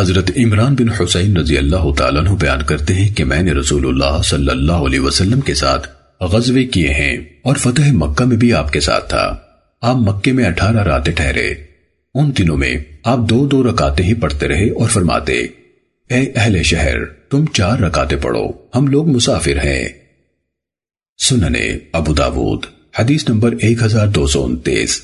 حضرت عمران بن حسین رضی اللہ تعالیٰ عنہ بیان کرتے ہیں کہ میں نے رسول اللہ صلی اللہ علیہ وسلم کے ساتھ غزوے کیے ہیں اور فتح مکہ میں بھی آپ کے ساتھ تھا۔ آپ مکے میں اٹھارہ راتیں ٹھہرے۔ ان دنوں میں آپ دو دو رکاتے ہی پڑھتے رہے اور فرماتے، اے اہل شہر، تم چار رکاتے پڑھو، ہم لوگ مسافر ہیں۔ سننے ابو داود، حدیث نمبر ایک ہزار دو سو انتیس۔